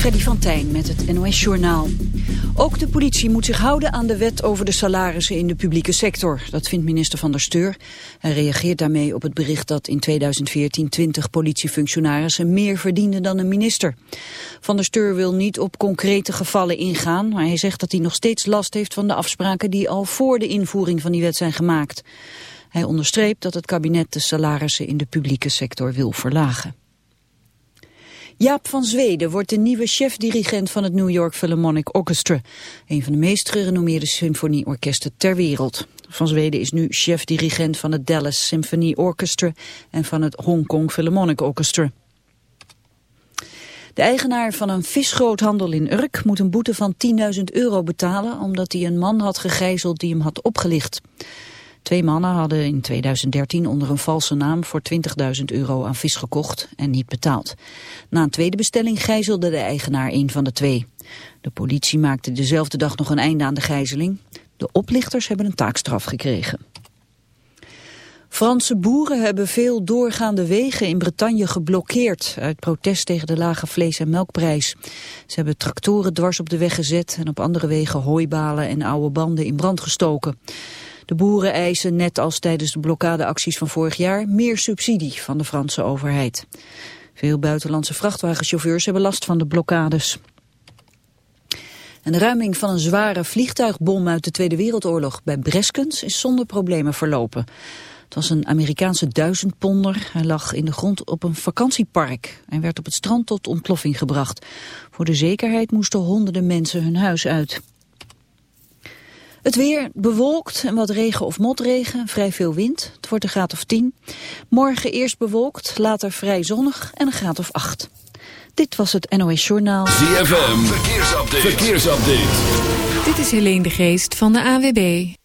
Freddy van Tijn met het NOS Journaal. Ook de politie moet zich houden aan de wet over de salarissen in de publieke sector. Dat vindt minister Van der Steur. Hij reageert daarmee op het bericht dat in 2014 20 politiefunctionarissen meer verdienden dan een minister. Van der Steur wil niet op concrete gevallen ingaan, maar hij zegt dat hij nog steeds last heeft van de afspraken die al voor de invoering van die wet zijn gemaakt. Hij onderstreept dat het kabinet de salarissen in de publieke sector wil verlagen. Jaap van Zweden wordt de nieuwe chef-dirigent van het New York Philharmonic Orchestra. Een van de meest gerenommeerde symfonieorkesten ter wereld. Van Zweden is nu chef-dirigent van het Dallas Symphony Orchestra en van het Hong Kong Philharmonic Orchestra. De eigenaar van een visgroothandel in Urk moet een boete van 10.000 euro betalen omdat hij een man had gegijzeld die hem had opgelicht. Twee mannen hadden in 2013 onder een valse naam voor 20.000 euro aan vis gekocht en niet betaald. Na een tweede bestelling gijzelde de eigenaar een van de twee. De politie maakte dezelfde dag nog een einde aan de gijzeling. De oplichters hebben een taakstraf gekregen. Franse boeren hebben veel doorgaande wegen in Bretagne geblokkeerd... uit protest tegen de lage vlees- en melkprijs. Ze hebben tractoren dwars op de weg gezet... en op andere wegen hooibalen en oude banden in brand gestoken. De boeren eisen, net als tijdens de blokkadeacties van vorig jaar, meer subsidie van de Franse overheid. Veel buitenlandse vrachtwagenchauffeurs hebben last van de blokkades. En de ruiming van een zware vliegtuigbom uit de Tweede Wereldoorlog bij Breskens is zonder problemen verlopen. Het was een Amerikaanse duizendponder. Hij lag in de grond op een vakantiepark en werd op het strand tot ontploffing gebracht. Voor de zekerheid moesten honderden mensen hun huis uit. Het weer bewolkt en wat regen of motregen, vrij veel wind. Het wordt een graad of 10. Morgen eerst bewolkt, later vrij zonnig en een graad of 8. Dit was het NOS Journaal. ZFM, verkeersupdate. verkeersupdate. Dit is Helene de Geest van de AWB.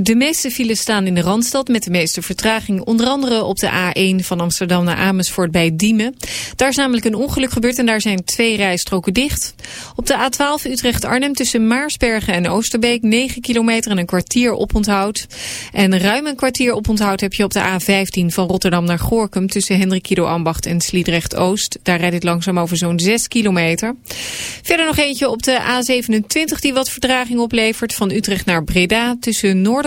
De meeste files staan in de Randstad met de meeste vertraging. Onder andere op de A1 van Amsterdam naar Amersfoort bij Diemen. Daar is namelijk een ongeluk gebeurd en daar zijn twee rijstroken dicht. Op de A12 Utrecht-Arnhem tussen Maarsbergen en Oosterbeek 9 kilometer en een kwartier oponthoud. En ruim een kwartier oponthoud heb je op de A15 van Rotterdam naar Gorkum tussen Hendrikido Ambacht en Sliedrecht-Oost. Daar rijdt het langzaam over zo'n 6 kilometer. Verder nog eentje op de A27 die wat vertraging oplevert van Utrecht naar Breda tussen Noord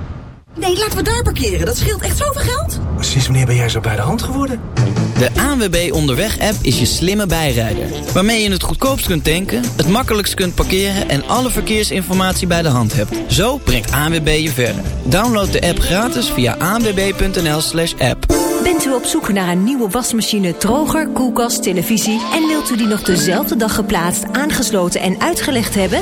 Nee, laten we daar parkeren. Dat scheelt echt zoveel geld. Sinds wanneer ben jij zo bij de hand geworden? De ANWB Onderweg-app is je slimme bijrijder. Waarmee je het goedkoopst kunt tanken, het makkelijkst kunt parkeren... en alle verkeersinformatie bij de hand hebt. Zo brengt ANWB je verder. Download de app gratis via anwb.nl slash app. Bent u op zoek naar een nieuwe wasmachine, droger, koelkast, televisie... en wilt u die nog dezelfde dag geplaatst, aangesloten en uitgelegd hebben?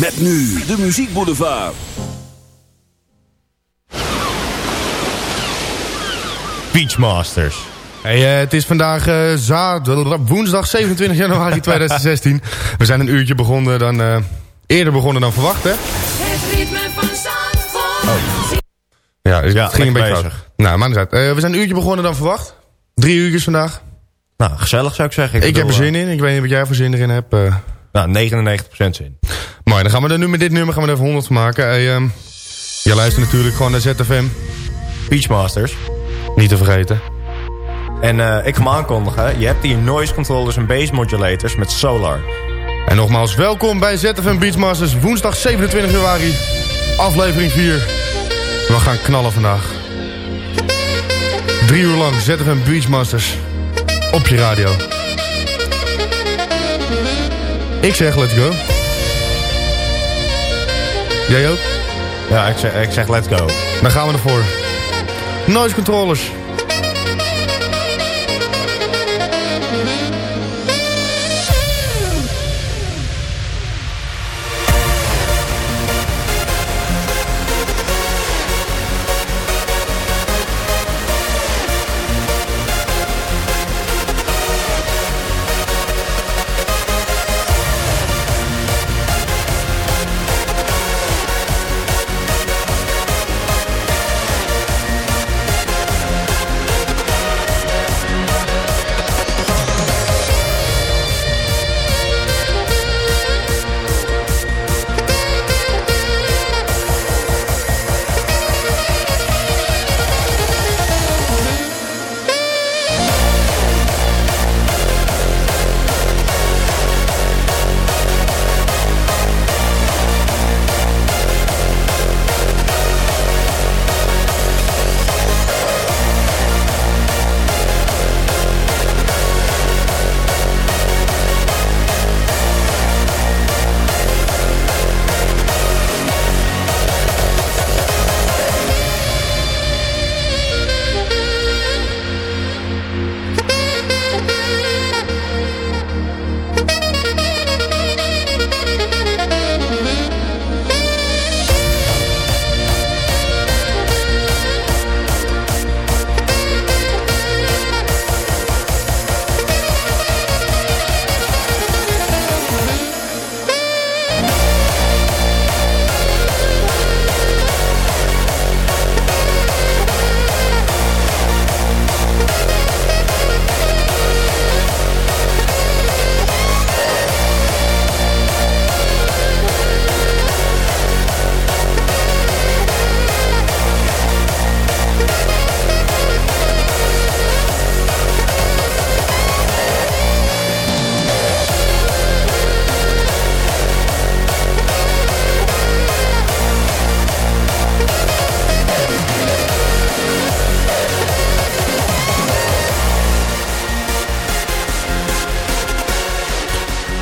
Met nu de Muziek Boulevard. Beachmasters. Hey, uh, het is vandaag uh, zaterdag, woensdag 27 januari 2016. We zijn een uurtje begonnen dan, uh, eerder begonnen dan verwacht. Hè? Het ritme van Zandvoort. Ja, dus het ging een beetje fout. Nou, maakt niet uit. Eh, we zijn een uurtje begonnen dan verwacht. Drie uurtjes vandaag. Nou, gezellig zou ik zeggen. Ik, heb er zin in. Ik weet niet wat jij voor zin erin hebt. eh. Nou, 99% zin. Mooi, dan gaan we er nu met dit nummer gaan we er even 100 van maken. Hey, ehm, jij luistert natuurlijk gewoon naar ZFM. Beachmasters. Niet te vergeten. En eh, ik ga aankondigen. Je hebt hier noise controllers en bass modulators met Solar. En nogmaals, welkom bij ZFM Beachmasters. Woensdag 27 januari. Aflevering 4. We gaan knallen vandaag. Drie uur lang ZFM Beachmasters. Op je radio. Ik zeg let's go. Jij ook? Ja, ik zeg, ik zeg let's go. Dan gaan we ervoor. Noise controllers.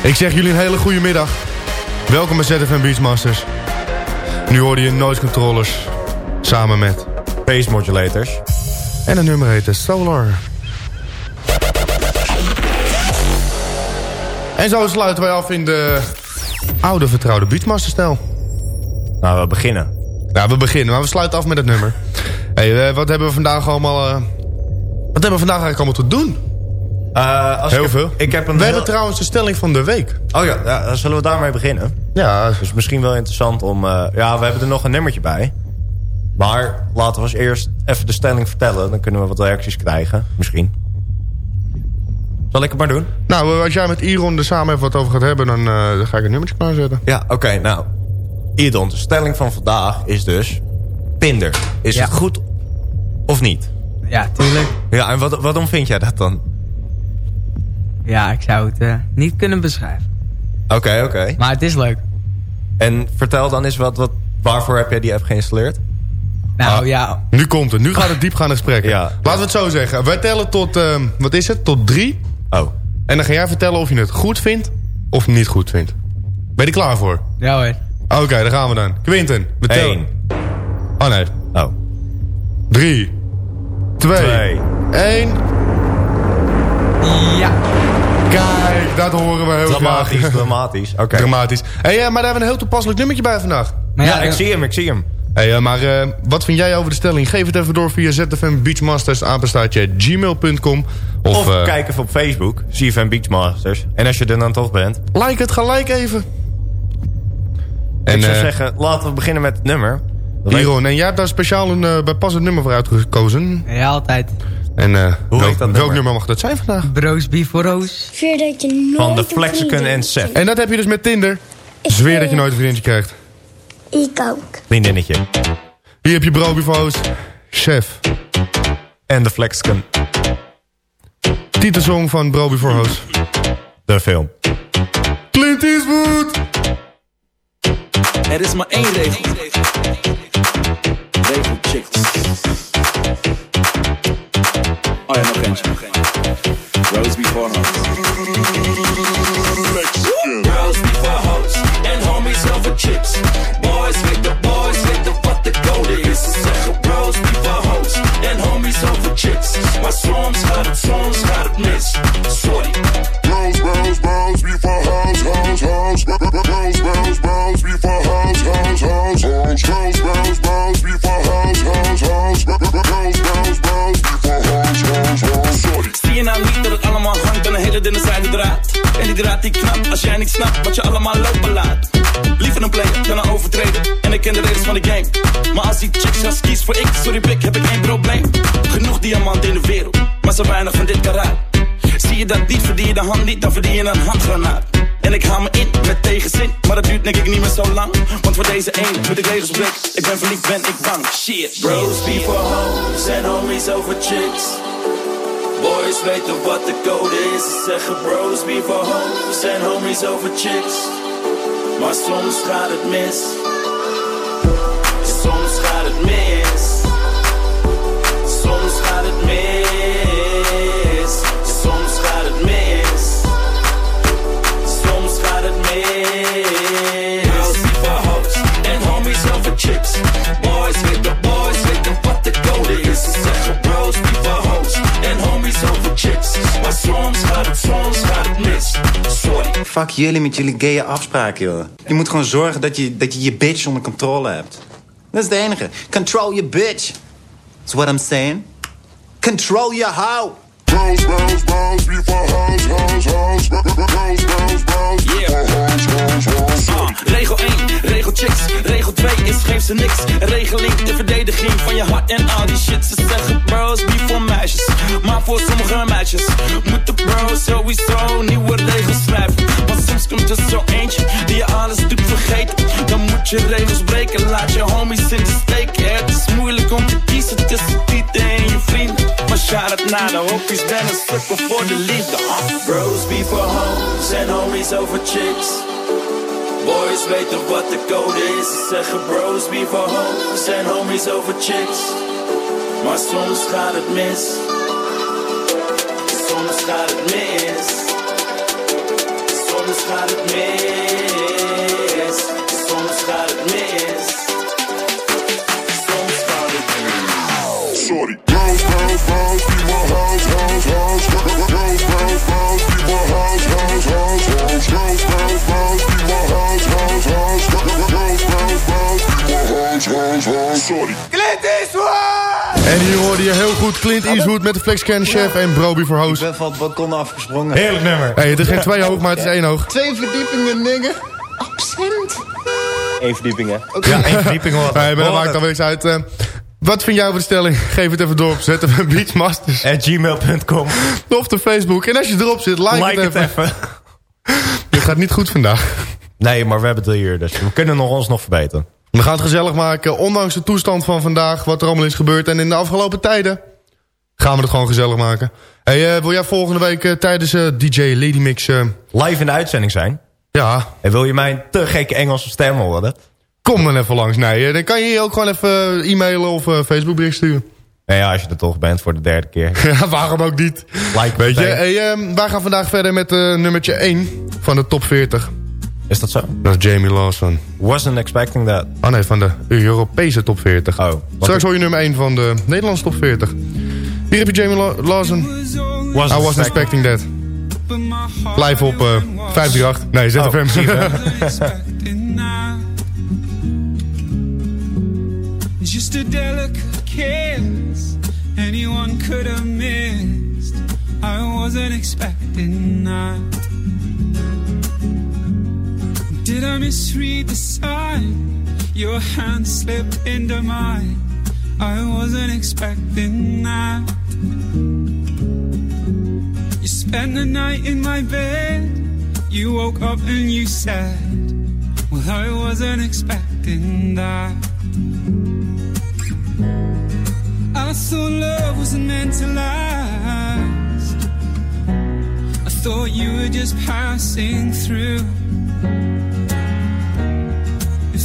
Ik zeg jullie een hele goede middag. Welkom bij ZFM Beachmasters. Nu hoorde je noise controllers. Samen met... Bass modulators. En het nummer heet Solar. En zo sluiten wij af in de oude vertrouwde Beachmaster stijl. Nou, we beginnen. Ja, we beginnen, maar we sluiten af met het nummer. hey, eh, wat hebben we vandaag allemaal... eh, wat hebben we vandaag eigenlijk allemaal te doen? Eh, als Heel ik, veel. Ik heb een We heel- hebben trouwens de stelling van de week. Oh ja, ja, dan zullen we daarmee beginnen. Ja, Dus misschien wel interessant om... eh, ja, we hebben er nog een nummertje bij. Maar laten we als eerst even de stelling vertellen. Dan kunnen we wat reacties krijgen. Misschien. Zal ik het maar doen? nou, eh, als jij met Iron er samen even wat over gaat hebben... dan, eh, ga ik een nummertje klaarzetten. Ja, oké. nou, Idon, de stelling van vandaag is dus... Pinder. Is Ja. het goed of niet? Ja, tuurlijk. Ja, en wat, waarom vind jij dat dan? Ja, ik zou het eh, niet kunnen beschrijven. Oké, oké. Maar het is leuk. En vertel dan eens wat, wat... Waarvoor heb jij die app geïnstalleerd? Nou Ah. ja, Nu komt het. Nu gaat het diepgaande gesprekken. Ja. Laten we het zo zeggen. Wij tellen tot, ehm, wat is het? Tot drie. Oh. En dan ga jij vertellen of je het goed vindt of niet goed vindt. Ben je er klaar voor? ja hoor. Oké, daar gaan we dan. Quinten, we tellen. Eén. Oh nee. Oh. Drie. Twee. Twee. Één. Ja. Kijk, dat horen we heel Dramatisch, graag. dramatisch. Oké. Dramatisch. Hey, eh, maar daar hebben we een heel toepasselijk nummertje bij vandaag. Maar Ja, ja, ik zie hem, ik zie hem. Hey, eh, maar eh, wat vind jij over de stelling? Geef het even door via ZFM Beachmasters apenstaartje gmail.com. Of, Of eh, kijk even op Facebook, CFM Beachmasters. En als je er dan toch bent, like het gelijk even. ik zou eh, zeggen, laten we beginnen met het nummer. Iron, en jij hebt daar speciaal een uh, bijpassend nummer voor uitgekozen. Ja, altijd. En eh, Hoe welk, dat welk nummer? mag dat zijn vandaag? Broos Beef voor Roos. Dat je nooit Van de een Flexicon en Seth. En dat heb je dus met Tinder. Zweer dat je nooit een vriendje krijgt. Ik ook. Vriendinnetje. Hier heb je Broby voor host. Chef. En de Flexicon. Titelsong van Broby voor host. De film. Clint Eastwood! Er is maar één regel. Regel chicks. Oh ja, nog eentje. Rose before hoes. Girls before hoes. En homies over chicks. Boys with the boys with the wat de code is. Ze zeggen bros before hoes. En homies over chicks. Maar soms gaat het, soms gaat het mis. Sorry. Bros, bros, bros, before house, house, house. Bros, bros, bros, before house, house, house. Bros, bros, het allemaal hangt aan een hele dunne zijde draad? En die draad die knapt als jij niet snapt wat je allemaal lopen laat. Liever een player dan een overtreden. En ik ken de regels van de game. Maar als die chicks gas kies voor ik, sorry blik, heb ik geen probleem. Genoeg diamanten in de wereld, maar zo weinig van dit karaat. Zie je dat niet, verdien je de hand niet, dan verdien je een handgranaat. En ik haal me in met tegenzin, maar dat duurt denk ik niet meer zo lang. Want voor deze ene moet ik regels breken. Ik ben verliefd, ben ik bang. Shit. Bros before hoes en homies over chicks. Boys weten wat de code is. Ze zeggen bros before hoes en homies over chicks. Maar soms gaat het mis. Soms gaat het mis. Soms gaat het mis. Soms gaat het mis. Soms gaat het mis. Before hoes en homies over chicks. Boys weten soms gaat het, soms gaat. Sorry. Fuck jullie met jullie gaye afspraken, joh. Je moet gewoon zorgen dat je, dat je je bitch onder controle hebt. Dat is het enige. Control your bitch. That's what I'm saying. Control your hoe. Bros, bros, bros, before house, house, house. Bros, bros, bros, before house, house, house. Ah, regel 1, regel chicks. Regel 2 is geef ze niks. Regeling de verdediging van je hart en al die shit. Ze zeggen bros niet voor meisjes, maar voor sommige meisjes. Moeten bros sowieso nieuwe regels schrijven. Want soms komt er zo eentje die je alles doet vergeten. Dan moet je regels breken, laat je homies in de steek. Het is moeilijk om te kiezen tussen Tieten en je vrienden. Maar shout naar de hoppies, ben een sukkel voor de liefde. Ah, Bros before hoes en homies over chicks. Boys weten wat de code is. Ze zeggen bros before hoes en homies over chicks. Maar soms gaat het mis. Soms gaat het mis. Soms gaat het mis. En hier hoorde je heel goed Clint Eastwood met de Flexcan Chef en Broby voor host. Ik ben van het balkon afgesprongen. Heerlijk nummer. Hey, het is geen twee hoog, maar het is één hoog. Twee verdiepingen, nigga. Absent. Eén verdieping, hè? Ja, één verdieping hoor. Nee, maar dat maakt alweer eens uit. Eh, wat vind jij van de stelling? Geef het even door op ZFM Beachmasters. At gmail.com. Of de Facebook. En als je erop zit, like, Like het het even. even. Dit gaat niet goed vandaag. Nee, maar we hebben het hier, dus we kunnen nog ons nog verbeteren. We gaan het gezellig maken, ondanks de toestand van vandaag, wat er allemaal is gebeurd. En in de afgelopen tijden gaan we het gewoon gezellig maken. Hey, eh, wil jij volgende week eh, tijdens eh, DJ Lady Mix... Live in de uitzending zijn. ja, En wil je mijn te gekke Engelse stem horen? kom dan even langs. Nee, dan kan je hier ook gewoon even e-mailen of Facebook bericht sturen. Nou ja, als je er toch bent voor de derde keer. Ja, waarom ook niet? Like Weet je, hey, eh, wij gaan vandaag verder met nummertje 1 van de top 40. Is dat zo? Dat is Jamie Lawson. Wasn't expecting that. Oh nee, van de Europese top 40. Oh. Straks hoor je nummer 1 van de Nederlandse top 40. Hier heb je Jamie La- Lawson. Wasn't I wasn't expecting that. Blijf op eh 538. Nee, ZFM. Oh, just a delicate kiss anyone could have missed. I wasn't expecting that. Did I misread the sign? Your hand slipped into mine. I wasn't expecting that. You spent the night in my bed. You woke up and you said, Well, I wasn't expecting that. I thought love wasn't meant to last. I thought you were just passing through.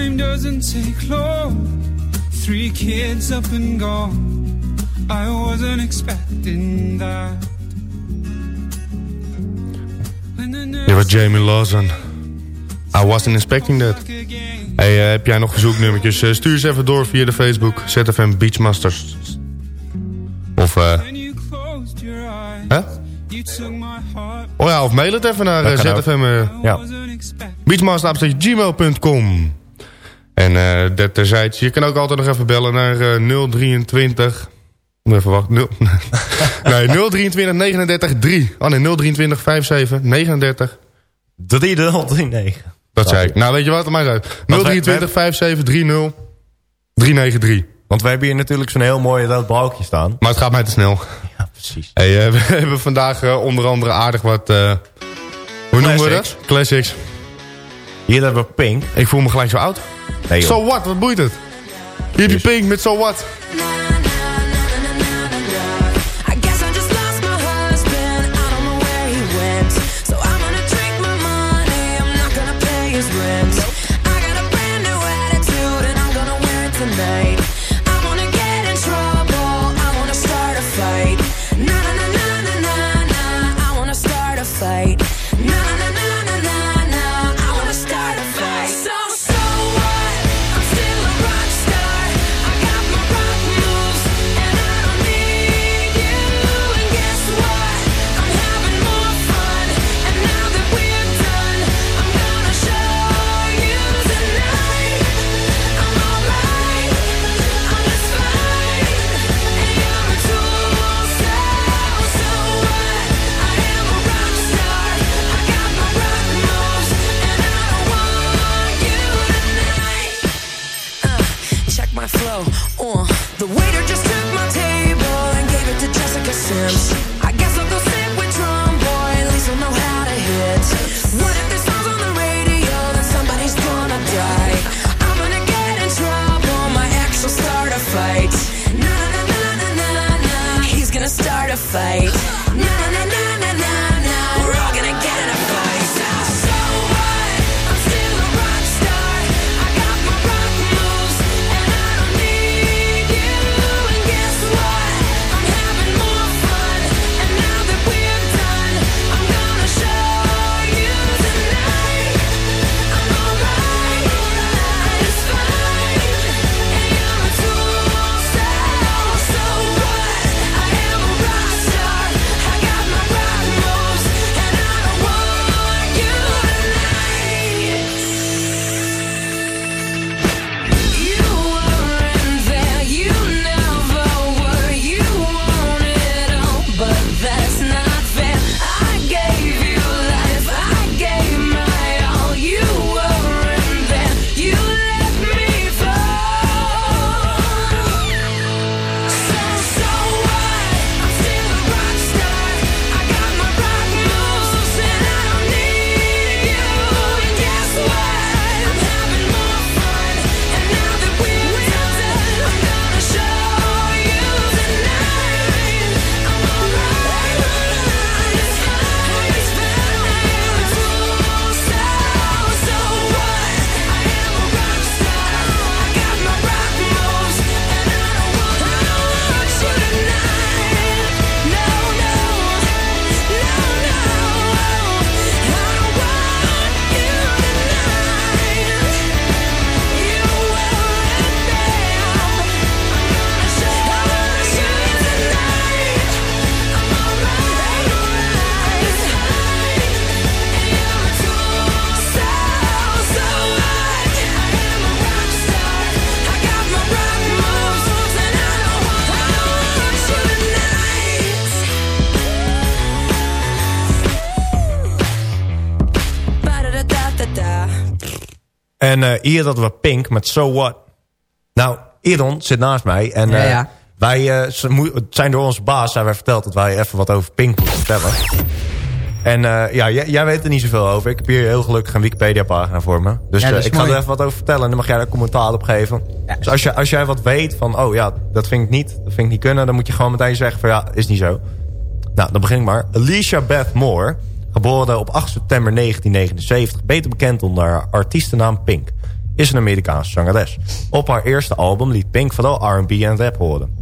Time doesn't take long. Three kids up and gone. I wasn't expecting that. Je was Jamie Lawson. I wasn't expecting that. Hey, eh, heb jij nog verzoeknummertjes? Eh, stuur ze even door via de Facebook. ZFM Beachmasters. Of, eh... Hè? Oh ja, of mail het even naar eh. ZFM... Ja. Beachmaster.gmail.com En eh dat terzijds. Je kan ook altijd nog even bellen naar eh 023... Moet even wachten. 0, nee, 023 39 3. Oh nee, 023 57 39 3039. Dat zei ik. Nou, weet je wat? Maar uit. Want wij- 023 57 30 393. Want we hebben hier natuurlijk zo'n heel mooi rood balkje staan. Maar het gaat mij te snel. Ja, precies. Hey, eh, we hebben vandaag onder andere aardig wat... eh, hoe noemen we dat? Classics. Hier hebben we Pink. Ik voel me gelijk zo oud. Nee. So what? Wat boeit het? Heb je Pink met So what? Hier hadden we Pink met So What. Nou, Iron zit naast mij. En Ja, eh, ja. wij eh, zijn door onze baas zijn wij verteld dat wij even wat over Pink moeten vertellen. En eh, ja, jij, jij weet er niet zoveel over. Ik heb hier heel gelukkig een Wikipedia-pagina voor me. Dus Ja, dat ik ga er even wat over vertellen. En dan mag jij daar commentaar op geven. Dus als, je, als jij wat weet van... Oh ja, dat vind ik niet. Dat vind ik niet kunnen. Dan moet je gewoon meteen zeggen van... Ja, is niet zo. Nou, dan begin ik maar. Alicia Beth Moore. Geboren op 8 september 1979. Beter bekend onder haar artiestennaam Pink. Is een Amerikaanse zangeres. Op haar eerste album liet Pink vooral R&B en rap horen.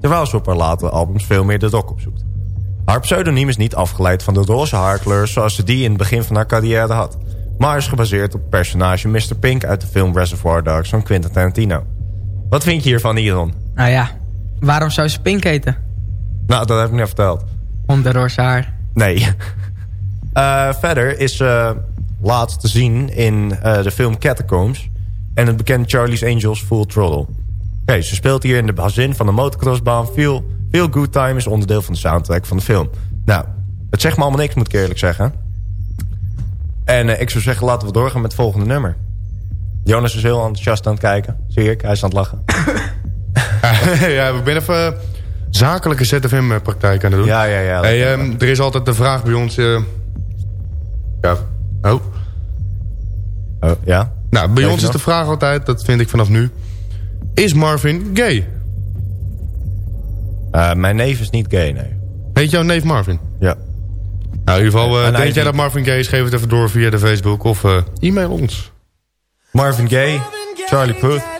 Terwijl ze op haar latere albums veel meer de rock opzoekt. Haar pseudoniem is niet afgeleid van de roze haarkleur zoals ze die in het begin van haar carrière had. Maar is gebaseerd op het personage Mr. Pink uit de film Reservoir Dogs van Quentin Tarantino. Wat vind je hiervan, Iron? Nou ja, waarom zou ze Pink heten? Nou, dat heb ik net verteld. Om de roze haar. Nee. Eh, verder is ze laatst te zien in eh, de film Catacombs... en het bekende Charlie's Angels Full Throttle. Oké, ze speelt hier in de bazin van de motocrossbaan. Feel, Feel Good Time is onderdeel van de soundtrack van de film. Nou, het zegt me allemaal niks, moet ik eerlijk zeggen. En eh, ik zou zeggen, laten we doorgaan met het volgende nummer. Jonas is heel enthousiast aan het kijken. Zie ik, hij is aan het lachen. ja, we zijn even zakelijke ZFM-praktijk aan het doen. Ja, ja, ja. Hey, ehm, er is altijd de vraag bij ons... eh, ja, oh. Oh, ja? Nou, bij ons is nog? de vraag altijd, dat vind ik vanaf nu... Is Marvin gay? Eh, mijn neef is niet gay, nee. Heet jouw neef Marvin? Ja. Nou, in ieder geval, hij denk jij dat Marvin gay is? Geef het even door via de Facebook of eh, e-mail ons. Marvin Gaye, Charlie Puth.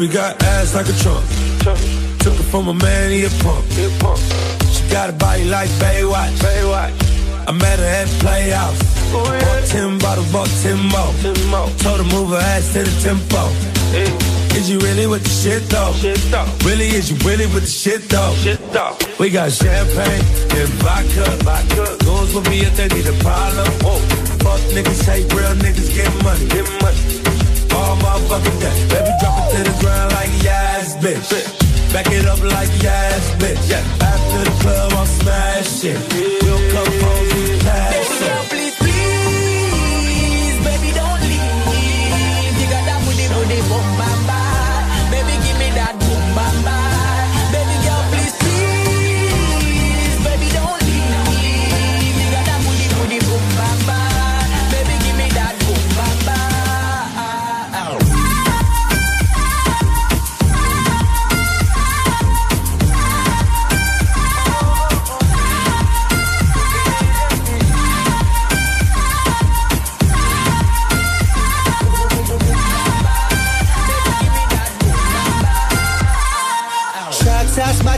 Baby got ass like a trunk. Took it from a man, he a punk. She got a body like Baywatch. Baywatch. I met her at Playhouse. Bought ten bottles, bought ten more. Told her move her ass to the tempo. Is you really with the shit though? Really, is you really with the shit though? We got champagne and vodka. vodka. Goes with me if they need a problem. Fuck niggas, hate real niggas. Get money. Motherfucking day. Baby, drop it to the ground like yes, bitch. Back it up like yes, bitch. After the club, I'll smash it. We'll come home, we pass it.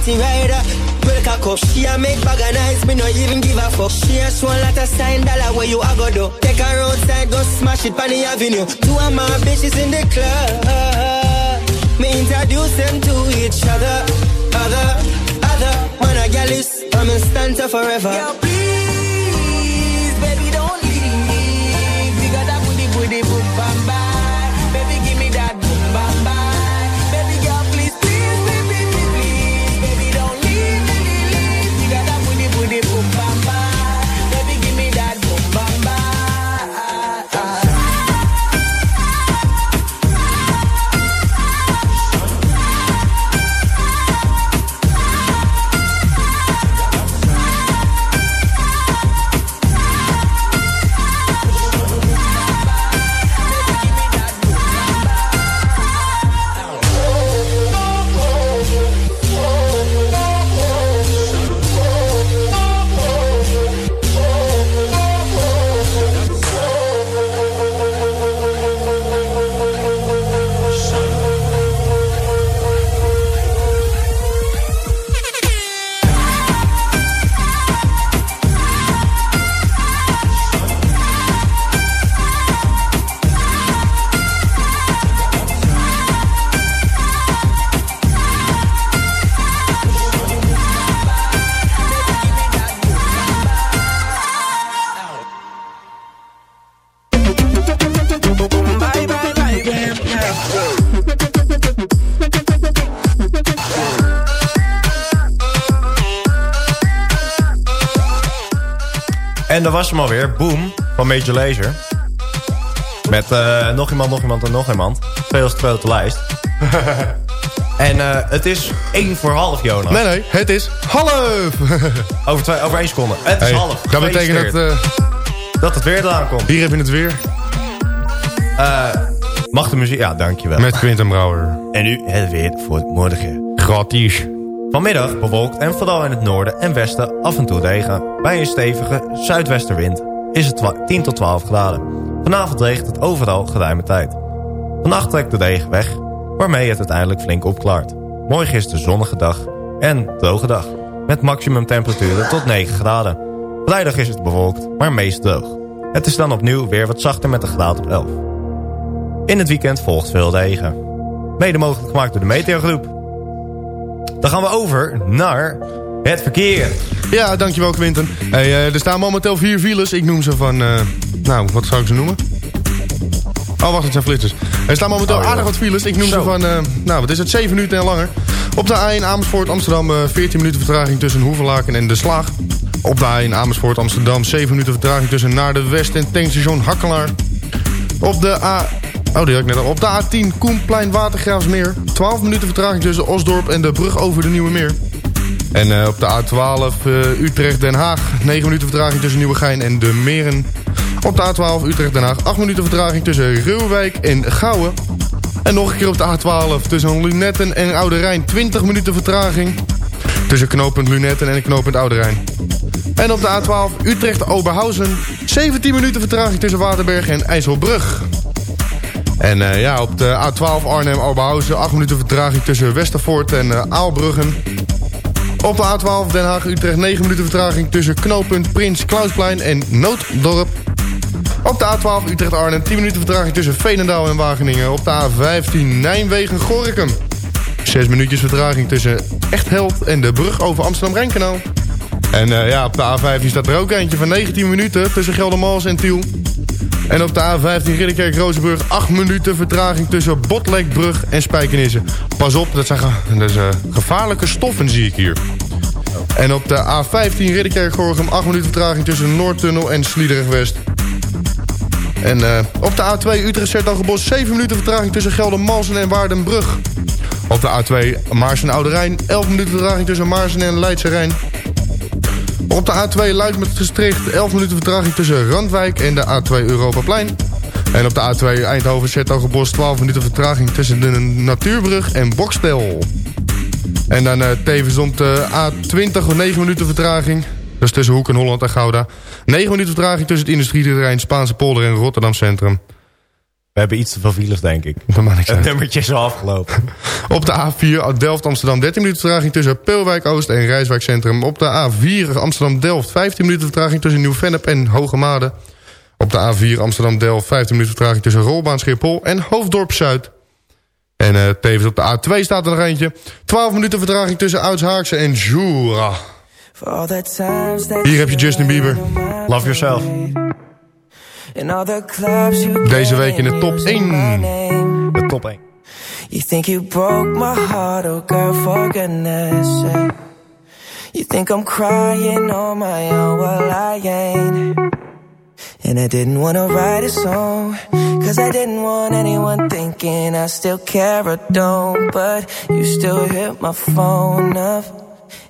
A spotty rider. Well, cock up. She a make bag of nice, me no even give a fuck. She a swan lot of sign dollar where you a go do. Take her outside, go smash it on the avenue. Two of my bitches in the club. Me introduce them to each other. Other, other. Man, a gal is, I'm in stanza forever. Girl, Daar was hem alweer. Boom. Van Major Lazer. Met eh, nog iemand, nog iemand en nog iemand. Veel te grote lijst. en eh, het is één voor half, Jonas. Nee, nee, het is half. over, twee, over één seconde. Het is half. dat betekent dat, Gefeliciteerd. Dat het weer eraan komt. Hier heb je het weer. Eh, mag de muziek... Ja, dankjewel. Met Quinten Brouwer. En nu het weer voor het morgen. Gratis. Vanmiddag bewolkt en vooral in het noorden en westen af en toe regen. Bij een stevige zuidwestenwind is het twa- 10 tot 12 graden. Vanavond regent het overal geruime tijd. Vannacht trekt de regen weg, waarmee het uiteindelijk flink opklaart. Morgen is de zonnige dag en droge dag. Met maximum temperaturen tot 9 graden. Vrijdag is het bewolkt, maar meest droog. Het is dan opnieuw weer wat zachter met een graad op 11. In het weekend volgt veel regen. Mede mogelijk gemaakt door de Meteogroep. Dan gaan we over naar het verkeer. Ja, dankjewel Quinten. Hey, eh, er staan momenteel vier files. Ik noem ze van... eh, nou, wat zou ik ze noemen? Oh, wacht, het zijn flitsers. Er staan momenteel Oh, aardig wat files. Ik noem Zo. ze van... eh, nou, wat is het? 7 minuten en langer. Op de A1 Amersfoort Amsterdam eh, 14 minuten vertraging tussen Hoevelaken en De Slaag. Op de A1 Amersfoort Amsterdam 7 minuten vertraging tussen Naar de West en tankstation Hakkelaar. Op de A... Oh, die had ik net al. Op de A10 Koenplein Watergraafsmeer. 12 minuten vertraging tussen Osdorp en de brug over de Nieuwe Meer. En eh, op de A12 eh, Utrecht-Den Haag. 9 minuten vertraging tussen Nieuwegein en de Meren. Op de A12 Utrecht-Den Haag. 8 minuten vertraging tussen Ruwwijk en Gouwen. En nog een keer op de A12 tussen Lunetten en Oude Rijn. 20 minuten vertraging tussen knooppunt Lunetten en knooppunt Oude Rijn. En op de A12 Utrecht-Oberhausen. 17 minuten vertraging tussen Waterberg en IJsselbrug. En eh, ja, op de A12 Arnhem-Oberhausen 8 minuten vertraging tussen Westervoort en eh, Aalbruggen. Op de A12 Den Haag-Utrecht 9 minuten vertraging tussen knooppunt Prins Klausplein en Nooddorp. Op de A12 Utrecht-Arnhem 10 minuten vertraging tussen Veenendaal en Wageningen. Op de A15 Nijmegen-Gorinchem. 6 minuutjes vertraging tussen Echtheld en de brug over Amsterdam-Rijnkanaal. En eh, ja, op de A15 staat er ook eentje van 19 minuten tussen Geldermals en Tiel. En op de A15 Ridderkerk-Rozenburg 8 minuten vertraging tussen Botlekbrug en Spijkenisse. Pas op, dat zijn eh, gevaarlijke stoffen zie ik hier. En op de A15 Ridderkerk-Gorgum 8 minuten vertraging tussen Noordtunnel en Sliedrecht-West. En eh, op de A2 Utrecht-Sertogenbos 7 minuten vertraging tussen Geldermalsen en Waardenbrug. Op de A2 Maarsen-Oude Rijn 11 minuten vertraging tussen Maarsen en Leidse Rijn. Op de A2 Luik met Gestricht 11 minuten vertraging tussen Randwijk en de A2 Europaplein. En op de A2 Eindhoven Sertogenbos 12 minuten vertraging tussen de Natuurbrug en Bokstel. En dan eh, tevens op de A20 9 minuten vertraging. Is tussen Hoek en Holland en Gouda. 9 minuten vertraging tussen het industrieterrein Spaanse polder en Rotterdam Centrum. We hebben iets te veel files, denk ik. Dat maakt niks Het nummertje is al afgelopen. Op de A4 Delft-Amsterdam 13 minuten vertraging tussen Peulwijk-Oost en Rijswijk Centrum. Op de A4 Amsterdam-Delft 15 minuten vertraging tussen Nieuw-Vennep en Hogemade. Op de A4 Amsterdam-Delft 15 minuten vertraging tussen Rolbaan Schiphol en Hoofddorp-Zuid. En eh, tevens op de A2 staat er nog eentje. 12 minuten vertraging tussen Oudshaakse en Jura. Hier heb je Justin Bieber. Love yourself. Deze week in de top 1. De top 1. You think you broke my heart, oh girl, for goodness sake. You think I'm crying on my own, well I ain't. And I didn't wanna write a song, cause I didn't want anyone thinking I still care or don't. But you still hit my phone up.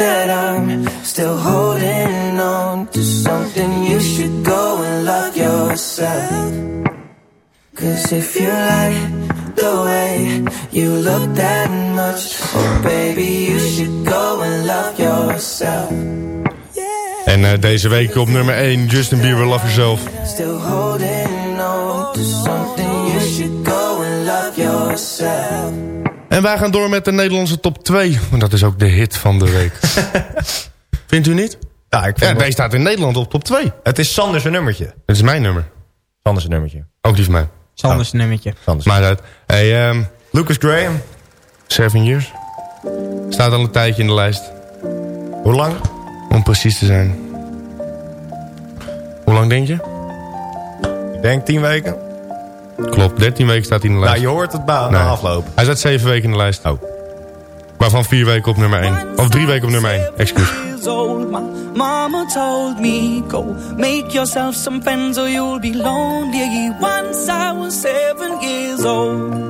that I'm still holding on to something, you should go and love yourself. Cause if you like the way you look that much, oh baby, you should go and love yourself. En eh, deze week op nummer 1, Justin Bieber, Love Yourself. Still holding on to something, you should go and love yourself. En wij gaan door met de Nederlandse top 2. Want dat is ook de hit van de week. Vindt u niet? Ja, ik Ja, vind deze staat in Nederland op top 2. Het is Sanders een nummertje. Het is mijn nummer. Sanders een nummertje. Ook die van mij. Sanders nummertje. Sanders. Maar uit. Hey, ehm Lucas Graham. Seven Years. Staat al een tijdje in de lijst. Hoe lang? Om precies te zijn. Hoe lang denk je? Ik denk tien weken. Klopt, 13 weken staat hij in de lijst. Nou, je hoort het na, Nee. na afloop. Hij staat 7 weken in de lijst. Oh. Waarvan 4 weken op nummer 1. Of 3 weken op nummer 1. Excuus. years old, my mama told me, go make yourself some friends or you'll be lonely. Once I was seven years old.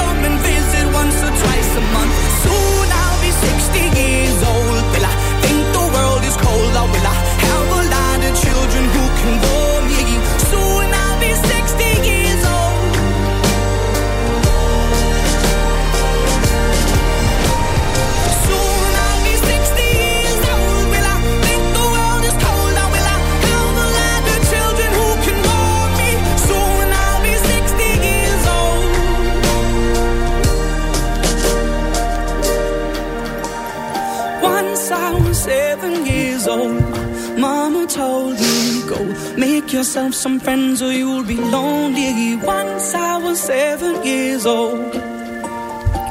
seven Mama told me, Go make yourself some friends or you'll be lonely. Once I was seven years old.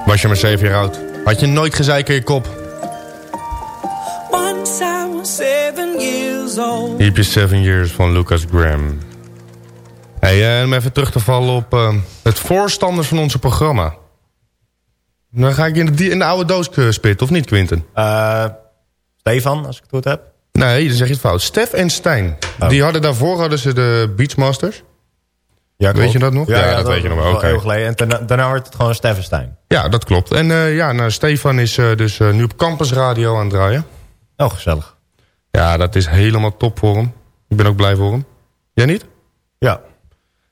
Was je maar 7 jaar oud. Had je nooit gezeik in je kop. Once I was seven years old. Hier heb je 7 Years van Lucas Graham. Hey, eh, om even terug te vallen op eh, het voorstanders van onze programma. Dan ga ik in de, in de oude doos eh, spitten, of niet Quinten? Eh, Stefan, als ik het goed heb. Nee, dan zeg je het fout. Stef en Stijn. Oh. Die hadden daarvoor hadden ze de Beachmasters. Ja, Weet je dat nog? Ja, dat, weet je nog wel. Oké. Heel geleden. En daarna, daarna wordt het gewoon Steffenstein. Ja, dat klopt. En eh, ja, nou, Stefan is eh, dus eh, nu op Campus Radio aan het draaien. Oh, gezellig. Ja, dat is helemaal top voor hem. Ik ben ook blij voor hem. Jij niet? Ja.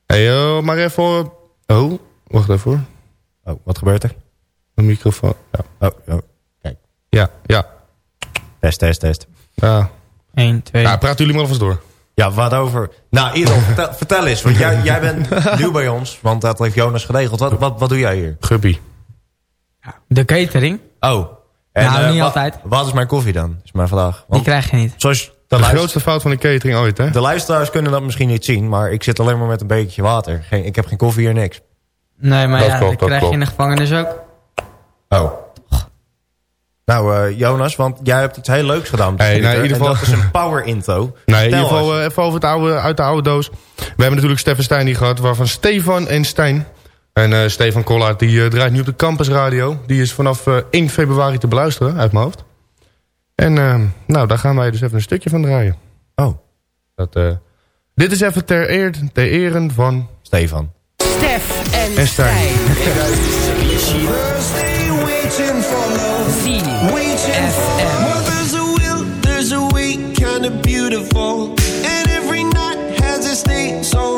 Hey, maar even... Oh, wacht even hoor. Oh, wat gebeurt er? Een microfoon. Ja. Oh, oh, kijk. Ja, ja. Test, test, test. Ja. 1, 2. Ja, praten jullie maar alvast door. Ja, wat over... Nou, Idol, vertel, vertel eens. Want jij, jij bent nieuw bij ons. Want dat heeft Jonas geregeld. Wat, wat, wat doe jij hier? Guppy. De catering, Oh. En, Nou, eh, niet wat- altijd. Wat is mijn koffie dan? Is mijn vraag. die krijg je niet. zoals de, De grootste fout van de catering ooit, hè? de luisteraars kunnen dat misschien niet zien. Maar ik zit alleen maar met een bekertje water. Geen, ik heb geen koffie hier, niks. Nee, maar Dat ja, klopt, dat dat krijg je in de gevangenis ook. Oh. Nou, eh, Jonas, want jij hebt iets heel leuks gedaan. Hey, nou, in ieder geval- dat is een power intro. Nee, in ieder geval eh, even over het oude, uit de oude doos. We hebben natuurlijk Stefan Stijn hier gehad, waarvan Stefan en Stijn. En eh, Stefan Kollaert, die eh, draait nu op de Campus Radio. Die is vanaf eh, 1 februari te beluisteren, uit mijn hoofd. En eh, nou, daar gaan wij dus even een stukje van draaien. Oh. Dat, eh, dit is even ter, eer, ter eren van... Stefan. Stef en, En Stijn. Thursday love. Well, there's a will, there's a way, kind of beautiful. And every night has its day, so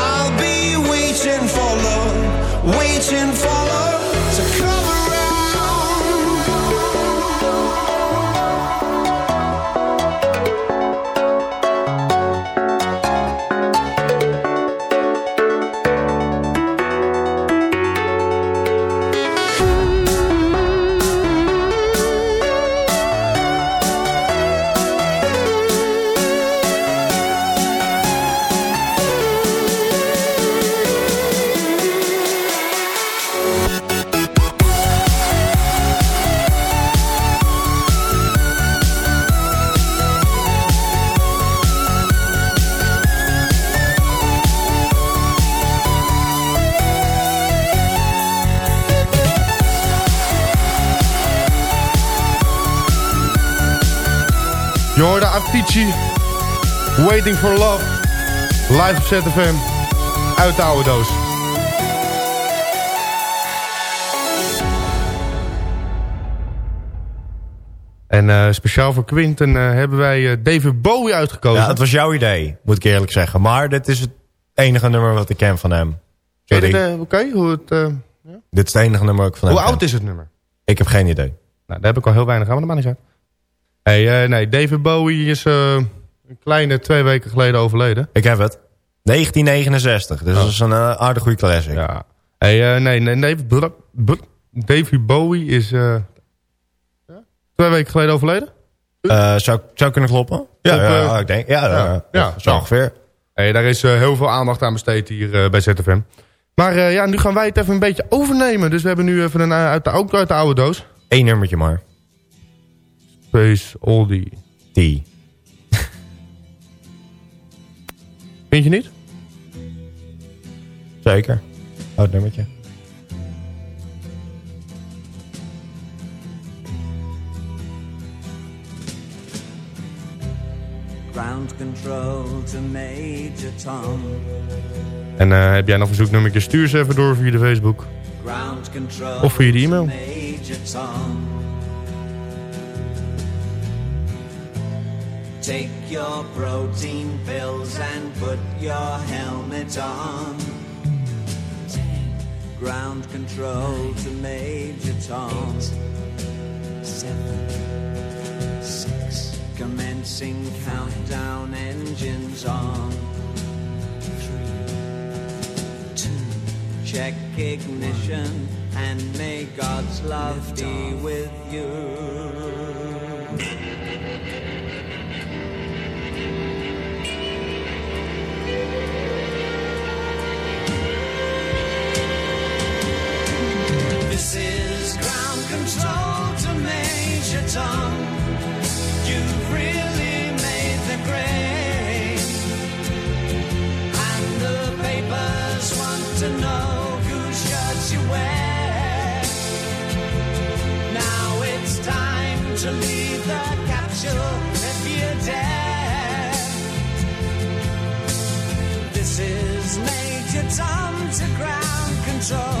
Avicii, Waiting for Love, live op ZFM, uit de oude doos. En eh, speciaal voor Quinten eh, hebben wij eh, David Bowie uitgekozen. Ja, het was jouw idee, moet ik eerlijk zeggen. Maar dit is het enige nummer wat ik ken van hem. Oké, hoe het... eh, Dit is het enige nummer ik van hem hoe ken. oud is het nummer? Ik heb geen idee. Nou, daar heb ik al heel weinig aan, maar dat maakt niet uit. Hey, eh, nee, David Bowie is eh, een kleine twee weken geleden overleden. Ik heb het. 1969, dus dat is een uh, aardig goede classic. Ja. Hey, eh, nee, nee, nee, David Bowie is eh, twee weken geleden overleden. Eh, zou, zou kunnen kloppen? Ja, Op, ja, eh, ik denk. Ja, ja, ja, ja, zo ongeveer. Hey, daar is eh, heel veel aandacht aan besteed hier eh, bij ZFM. Maar eh, ja, nu gaan wij het even een beetje overnemen. Dus we hebben nu even een, eh, uit, de, ook uit de oude doos. Eén nummertje maar. Space Oldie. Die. Vind je niet? Zeker. Oud nummertje. Ground control to Major Tom. En eh, heb jij nog verzoeknummertje, stuur ze even door via de Facebook. Of via de e-mail. Take your protein pills and put your helmet on. Ground control to Major Tom. seven, six. Commencing countdown engines on. Three, two. Check ignition and may God's love be with you. This is ground control to Major Tom. You've really made the grade. And the papers want to know whose shirts you wear. Now it's time to leave the capsule if you dare. This is Major Tom to ground control.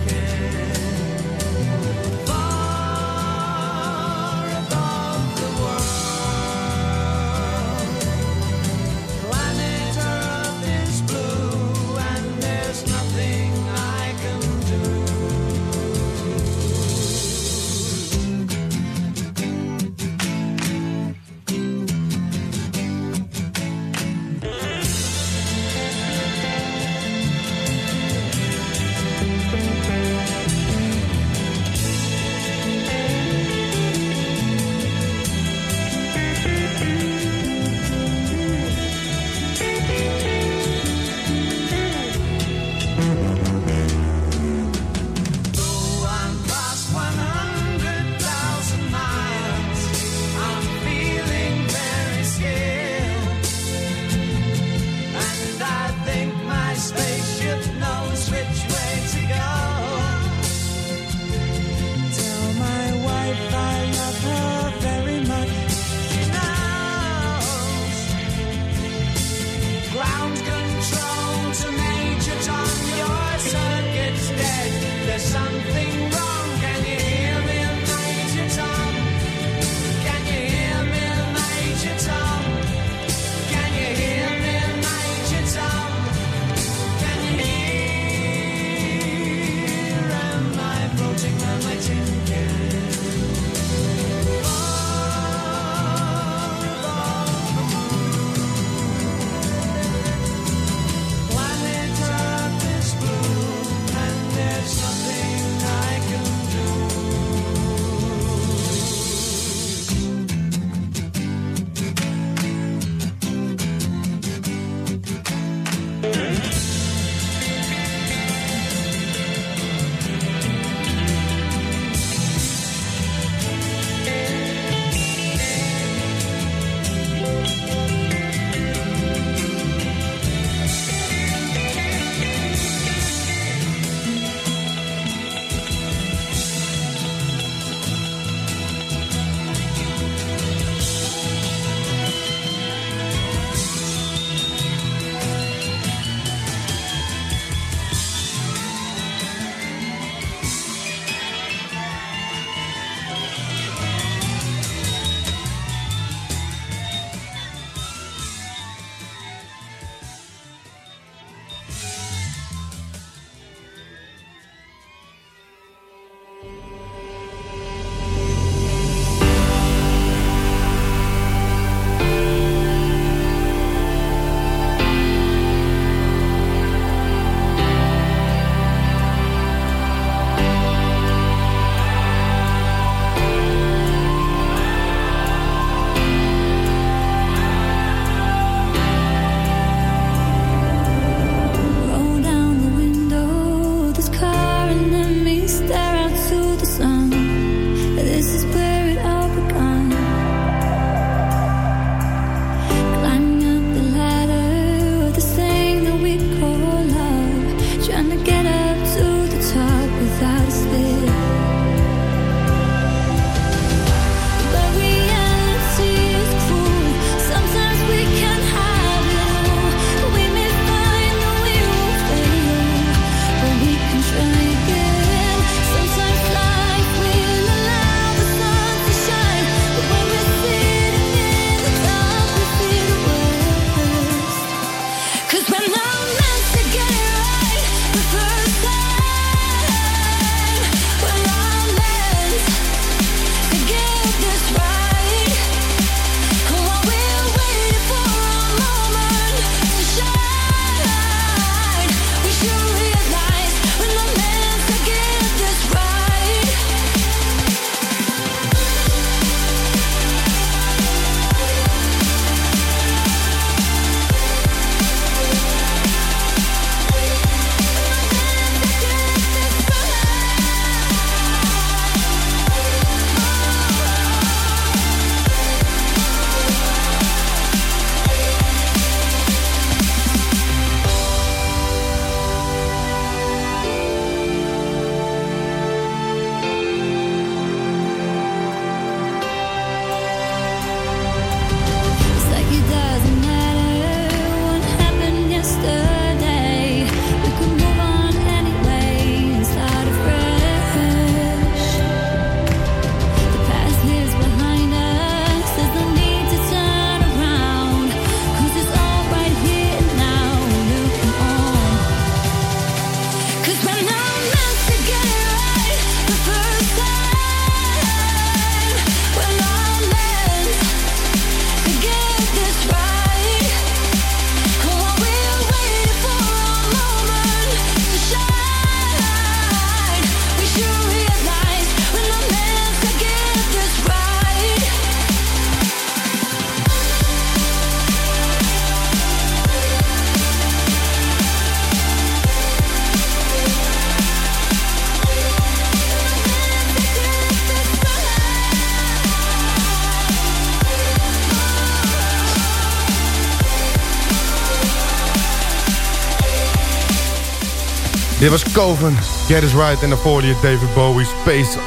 Dit was Coven, Get Is Right en daarvoor die David Bowie, Space.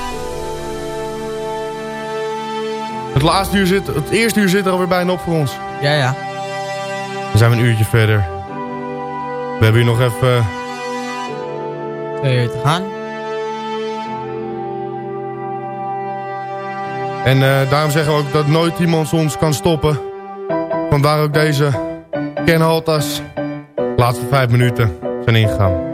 Het laatste uur zit, het eerste uur zit er alweer bijna op voor ons. Ja, ja. Dan zijn we een uurtje verder. We hebben hier nog even... eh, Twee uur te gaan. En eh, daarom zeggen we ook dat nooit iemand ons kan stoppen. Vandaar ook deze Ken Haltas. Laatste vijf minuten zijn ingegaan.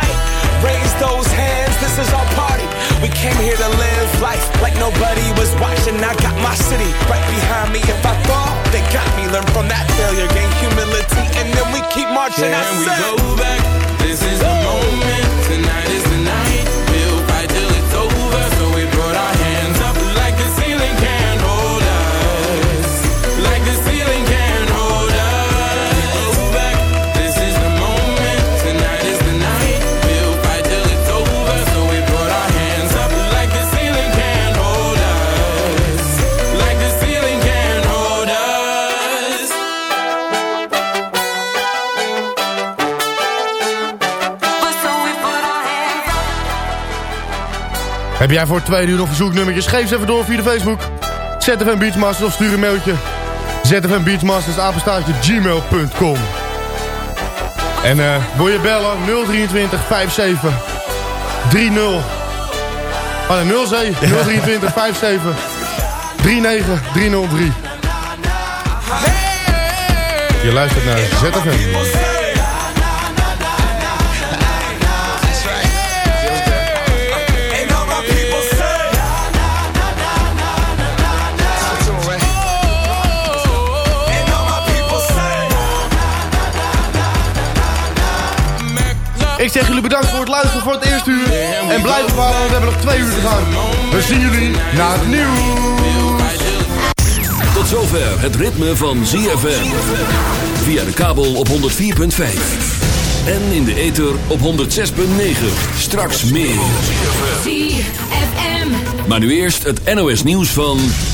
We keep marching. I Can we said- go Heb jij voor twee uur nog verzoeknummertjes? Geef ze even door via de Facebook. ZFM Beachmasters of stuur een mailtje. ZFM Beachmasters, gmail.com. En eh wil je bellen? 023 57 30. Oh nee, 07 023 57 39 303. Je luistert naar ZFM. Ik zeg jullie bedankt voor het luisteren voor het eerste uur. En blijf erbij, want we hebben nog twee uur te gaan. We zien jullie na het nieuws. Tot zover het ritme van ZFM. Via de kabel op 104.5. En in de ether op 106.9. Straks meer. ZFM. Maar nu eerst het NOS nieuws van 6.